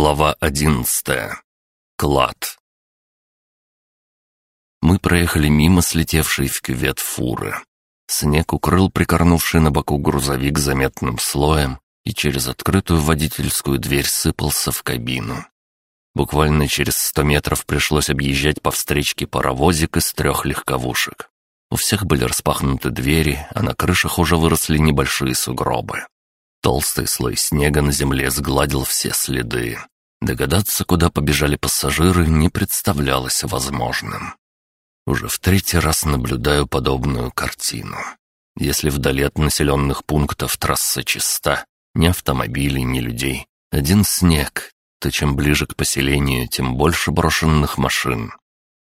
Глава одиннадцатая. Клад. Мы проехали мимо слетевшей в кювет фуры. Снег укрыл прикорнувший на боку грузовик заметным слоем и через открытую водительскую дверь сыпался в кабину. Буквально через сто метров пришлось объезжать по встречке паровозик из трех легковушек. У всех были распахнуты двери, а на крышах уже выросли небольшие сугробы. Толстый слой снега на земле сгладил все следы. Догадаться, куда побежали пассажиры, не представлялось возможным. Уже в третий раз наблюдаю подобную картину. Если вдали от населенных пунктов трасса чиста, ни автомобилей, ни людей, один снег, то чем ближе к поселению, тем больше брошенных машин.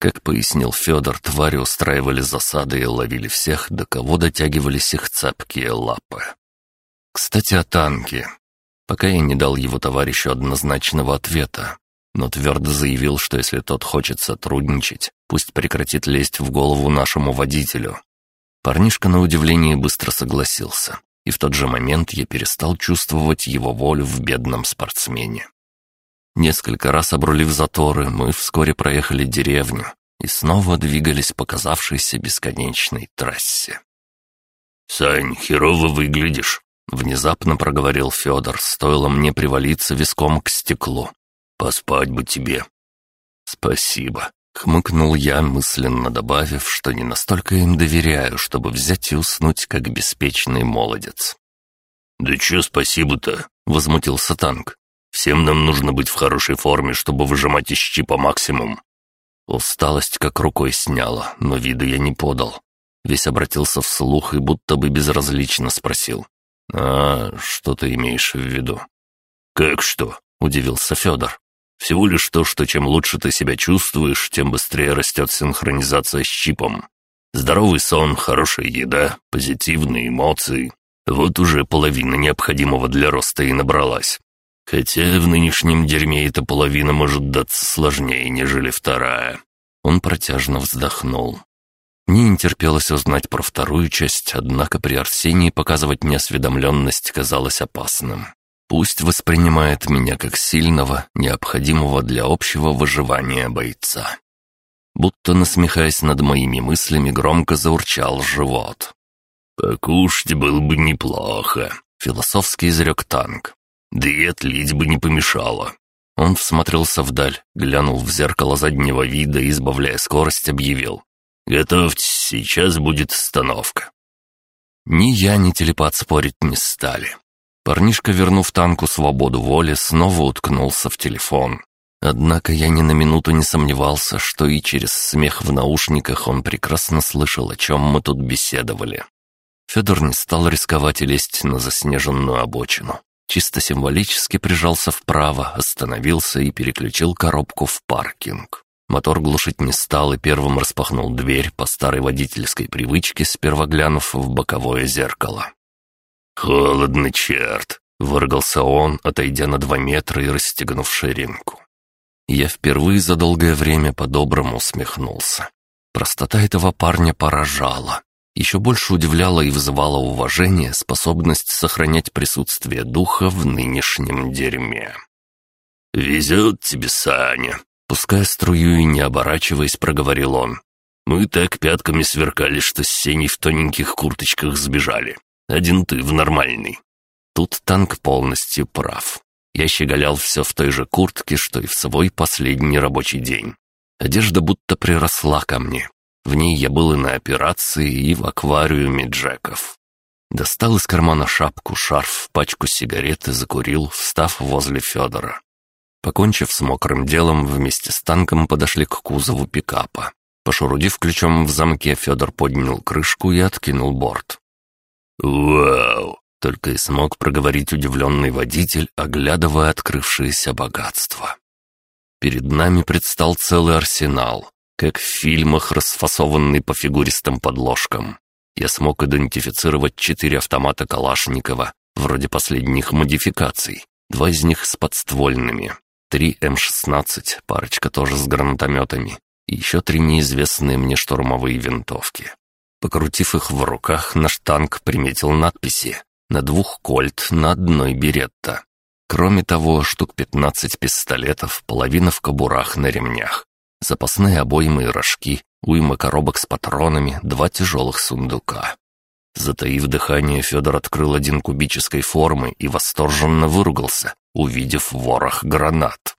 Как пояснил Федор, твари устраивали засады и ловили всех, до кого дотягивались их цепкие лапы. Кстати, о танке. Пока я не дал его товарищу однозначного ответа, но твердо заявил, что если тот хочет сотрудничать, пусть прекратит лезть в голову нашему водителю. Парнишка на удивление быстро согласился, и в тот же момент я перестал чувствовать его волю в бедном спортсмене. Несколько раз обрулив заторы, мы вскоре проехали деревню и снова двигались по казавшейся бесконечной трассе. «Сань, херово выглядишь», Внезапно проговорил Федор, стоило мне привалиться виском к стеклу. «Поспать бы тебе». «Спасибо», — хмыкнул я, мысленно добавив, что не настолько им доверяю, чтобы взять и уснуть, как беспечный молодец. «Да чё спасибо-то?» — возмутился танк. «Всем нам нужно быть в хорошей форме, чтобы выжимать из чипа максимум». Усталость как рукой сняла, но виду я не подал. Весь обратился вслух и будто бы безразлично спросил. «А что ты имеешь в виду?» «Как что?» — удивился Федор. «Всего лишь то, что чем лучше ты себя чувствуешь, тем быстрее растет синхронизация с чипом. Здоровый сон, хорошая еда, позитивные эмоции. Вот уже половина необходимого для роста и набралась. Хотя в нынешнем дерьме эта половина может даться сложнее, нежели вторая». Он протяжно вздохнул. Не терпелось узнать про вторую часть, однако при Арсении показывать неосведомленность казалось опасным. Пусть воспринимает меня как сильного, необходимого для общего выживания бойца. Будто насмехаясь над моими мыслями, громко заурчал живот. «Покушать было бы неплохо», — философски изрек танк. «Да и отлить бы не помешало». Он всмотрелся вдаль, глянул в зеркало заднего вида и, избавляя скорость, объявил. Готовьтесь, сейчас будет остановка». Ни я, ни телепат спорить не стали. Парнишка, вернув танку свободу воли, снова уткнулся в телефон. Однако я ни на минуту не сомневался, что и через смех в наушниках он прекрасно слышал, о чем мы тут беседовали. Федор не стал рисковать и лезть на заснеженную обочину. Чисто символически прижался вправо, остановился и переключил коробку в паркинг. Мотор глушить не стал и первым распахнул дверь по старой водительской привычке, сперва глянув в боковое зеркало. «Холодно, черт!» — выругался он, отойдя на два метра и расстегнув ширинку. Я впервые за долгое время по-доброму усмехнулся. Простота этого парня поражала. Еще больше удивляла и вызывала уважение способность сохранять присутствие духа в нынешнем дерьме. «Везет тебе, Саня!» Пуская струю и не оборачиваясь, проговорил он. «Мы так пятками сверкали, что с Сеней в тоненьких курточках сбежали. Один ты в нормальный». Тут танк полностью прав. Я щеголял все в той же куртке, что и в свой последний рабочий день. Одежда будто приросла ко мне. В ней я был и на операции, и в аквариуме Джеков. Достал из кармана шапку, шарф, пачку сигарет и закурил, встав возле Федора. Покончив с мокрым делом, вместе с танком подошли к кузову пикапа. Пошурудив ключом в замке, Федор поднял крышку и откинул борт. «Вау!» — только и смог проговорить удивленный водитель, оглядывая открывшееся богатство. Перед нами предстал целый арсенал, как в фильмах, расфасованный по фигуристым подложкам. Я смог идентифицировать четыре автомата Калашникова, вроде последних модификаций, два из них с подствольными, Три М-16, парочка тоже с гранатометами, и еще три неизвестные мне штурмовые винтовки. Покрутив их в руках, наш танк приметил надписи. На двух кольт, на одной беретта. Кроме того, штук 15 пистолетов, половина в кобурах на ремнях. Запасные обоймы и рожки, уйма коробок с патронами, два тяжелых сундука. Затаив дыхание, Федор открыл один кубической формы и восторженно выругался, увидев ворох гранат.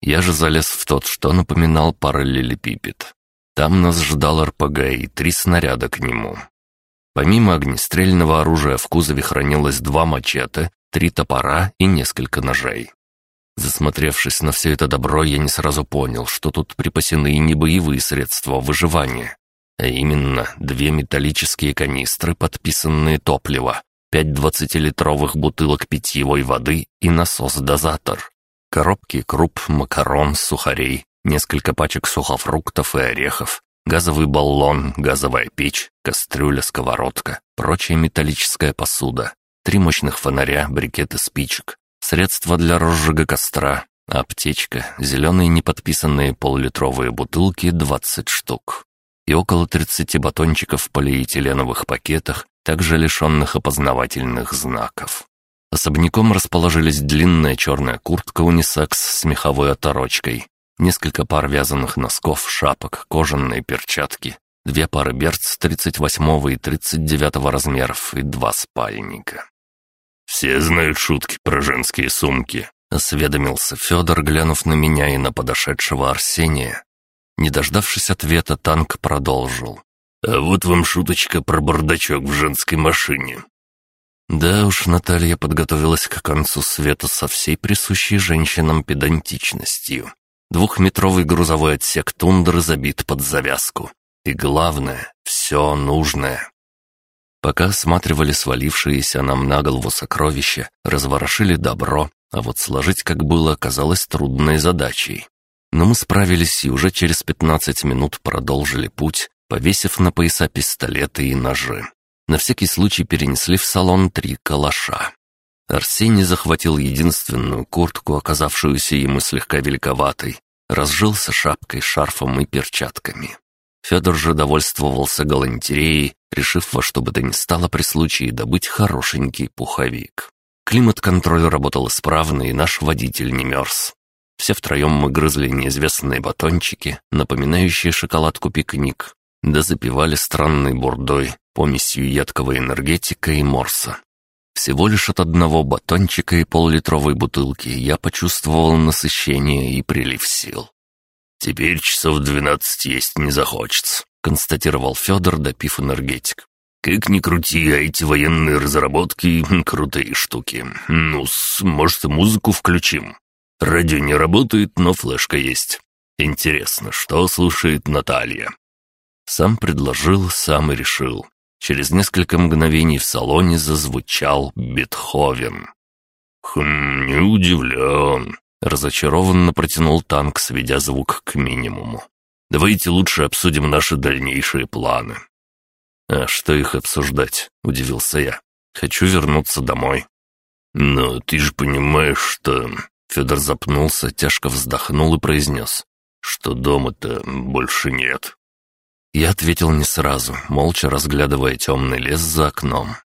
Я же залез в тот, что напоминал параллелепипед. Там нас ждал РПГ и три снаряда к нему. Помимо огнестрельного оружия в кузове хранилось два мачете, три топора и несколько ножей. Засмотревшись на все это добро, я не сразу понял, что тут припасены не боевые средства выживания, а именно две металлические канистры, подписанные топливо, пять двадцатилитровых бутылок питьевой воды и насос-дозатор, коробки круп, макарон, сухарей, несколько пачек сухофруктов и орехов, газовый баллон, газовая печь, кастрюля, сковородка, прочая металлическая посуда, три мощных фонаря, брикеты спичек, средства для розжига костра, аптечка, зеленые неподписанные полулитровые бутылки 20 штук. И около 30 батончиков в полиэтиленовых пакетах, также лишенных опознавательных знаков. Особняком расположились длинная черная куртка унисекс с меховой оторочкой, несколько пар вязаных носков, шапок, кожаные перчатки, две пары берц 38 и 39 размеров и два спальника. «Все знают шутки про женские сумки», — осведомился Федор, глянув на меня и на подошедшего Арсения. Не дождавшись ответа, танк продолжил. «А вот вам шуточка про бардачок в женской машине. Да уж, Наталья подготовилась к концу света со всей присущей женщинам педантичностью. Двухметровый грузовой отсек тундры забит под завязку. И главное, все нужное. Пока осматривали свалившиеся нам на голову сокровища, разворошили добро, а вот сложить как было оказалось трудной задачей. Но мы справились и уже через 15 минут продолжили путь, повесив на пояса пистолеты и ножи. На всякий случай перенесли в салон три калаша. Арсений захватил единственную куртку, оказавшуюся ему слегка великоватой, разжился шапкой, шарфом и перчатками. Федор же довольствовался галантереей, решив во что бы то ни стало при случае добыть хорошенький пуховик. Климат-контроль работал исправно, и наш водитель не мерз. Все втроем мы грызли неизвестные батончики, напоминающие шоколадку пикник, да запивали странной бурдой, помесью едкого энергетика и морса. Всего лишь от одного батончика и поллитровой бутылки я почувствовал насыщение и прилив сил. «Теперь часов двенадцать есть не захочется», — констатировал Федор, допив энергетик. «Как ни крути, а эти военные разработки — крутые штуки. ну может, музыку включим? Радио не работает, но флешка есть. Интересно, что слушает Наталья?» Сам предложил, сам и решил. Через несколько мгновений в салоне зазвучал Бетховен. «Хм, не удивлен», — разочарованно протянул танк, сведя звук к минимуму. «Давайте лучше обсудим наши дальнейшие планы». «А что их обсуждать?» — удивился я. «Хочу вернуться домой». «Но ты же понимаешь, что...» Федор запнулся, тяжко вздохнул и произнес, что дома-то больше нет. Я ответил не сразу, молча разглядывая темный лес за окном.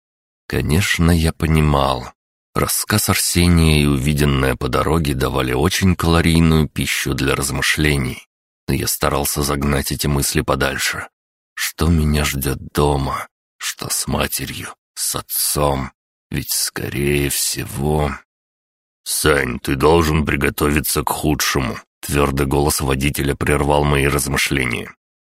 Конечно, я понимал. Рассказ Арсения и увиденное по дороге давали очень калорийную пищу для размышлений. Но я старался загнать эти мысли подальше. Что меня ждет дома? Что с матерью? С отцом? Ведь, скорее всего... «Сань, ты должен приготовиться к худшему», — твердый голос водителя прервал мои размышления.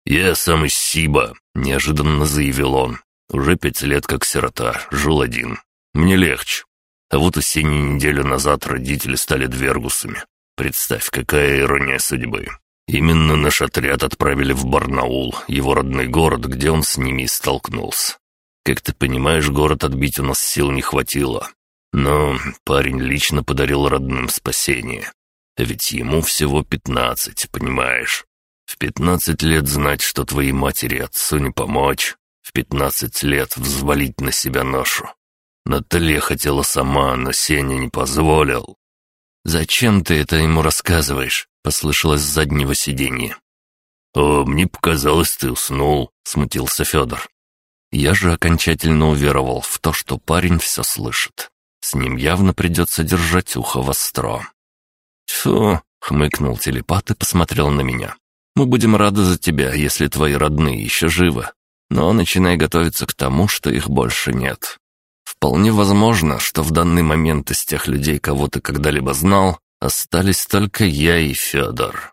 «Я сам из Сиба», — неожиданно заявил он. «Уже пять лет как сирота, жил один. Мне легче. А вот осеннюю неделю назад родители стали двергусами. Представь, какая ирония судьбы. Именно наш отряд отправили в Барнаул, его родной город, где он с ними и столкнулся. Как ты понимаешь, город отбить у нас сил не хватило. Но парень лично подарил родным спасение. А ведь ему всего пятнадцать, понимаешь? В пятнадцать лет знать, что твоей матери отцу не помочь. В пятнадцать лет взвалить на себя ношу. Наталья хотела сама, но Сеня не позволил. «Зачем ты это ему рассказываешь?» — послышалось с заднего сиденья. «О, мне показалось, ты уснул», — смутился Федор. Я же окончательно уверовал в то, что парень все слышит. С ним явно придется держать ухо востро. «Фу!» — хмыкнул телепат и посмотрел на меня. «Мы будем рады за тебя, если твои родные еще живы. Но начинай готовиться к тому, что их больше нет. Вполне возможно, что в данный момент из тех людей, кого ты когда-либо знал, остались только я и Федор.